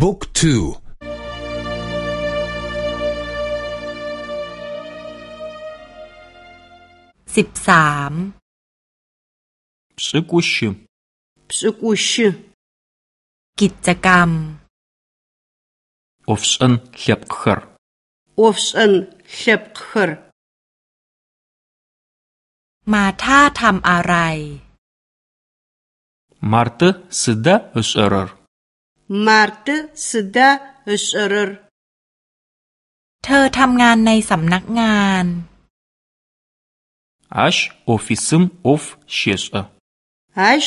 บุ๊กทูสิบสาม pş'ık'uşı ปชกุชกิจกรรม ofş'en lhepkhır อฟชันเล็บขรมาท่าทำอะไร Мартэ сыда ышӏэрэр Мартэ сыда ышӏэрэр เธอทำงานในสำนักงาน Ащ офисым Ӏоф щешӏэ Ащ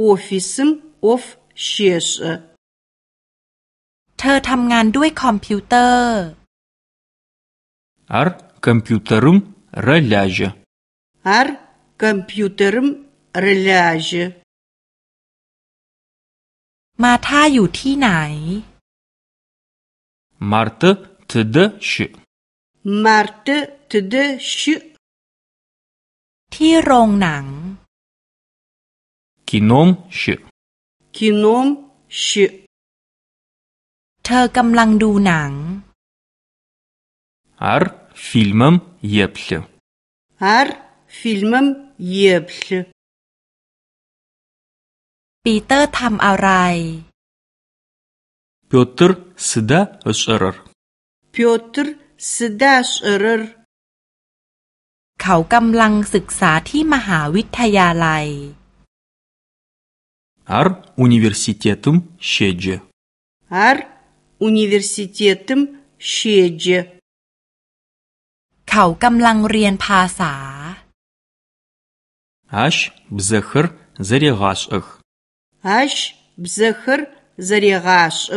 офисым Ӏоф щешӏэ เธอทำงานด้วยคอมพิวเตอร์ Ар компьютерым рэлажьэ Ар компьютерым рэлажьэ มาร์คอ มพิวเตอร์มเรลาจมาท่าอยู่ที่ไหน Мартэ тыдэ щыӏ Мартэ тыдэ щыӏ ที่โรงหนัง Кином щыӏ Кином щыӏ เธอกำลังดูหนัง Ар фильмым еплъы อาร์ฟิลมมเย็บล ปีเตอร์ทำอะไร Pётр sıda ış'erır พิอตรสดาชรร เขากำลังศึกษาที่มหาวิทยาลัย ar universitetım şece อาร์อุนิเวอร์ซิเตตมเชจ เขากำลังเรียนภาษา aş bzexır zerêğaş'ıx อัชบซะขรซะเรกาชอ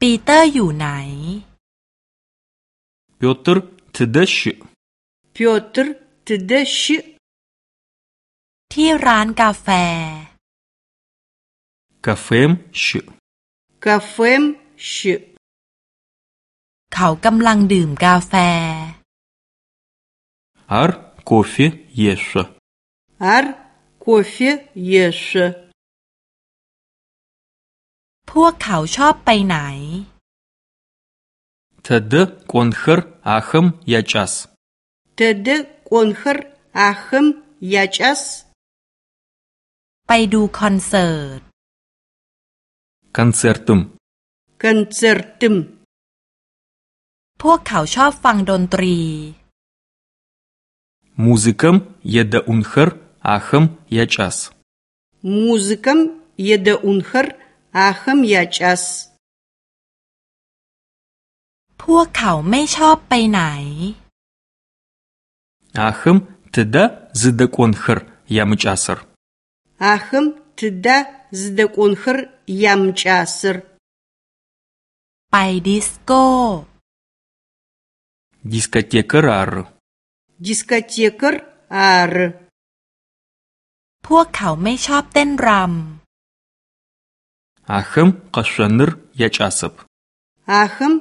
ปีเตอร์อยู่ไหน Pётр tıda şı พิอตรทเดช ที่ร้านกาแฟ kafem şı กาเฟมช เขากำลังดื่มกาแฟ ar kofe yeşe อ าร์คอฟเยชพวกเขาชอบไปไหน Tədə k'onxer axem yaç'as เตเดกอนขรอาขมยาจัสไปดูคอนเสิร์ต konsertım คอนเสิร์ตมพวกเขาชอบฟังดนตรี muzıkem yed'unxer axem yaç'as มูซิกัมเยเดอุนขรอาขมยาจัสพวกเขาไม่ชอบไปไหน axem tıda zıdek'onxer yamıç'asır อาขมทดาซเดกอนขรยามจัสรไปดิสโก้ diskoteker ar ดิส พวกเขาไม่ชอบเต้นร axem kheşsonır yaç'asıp อาขม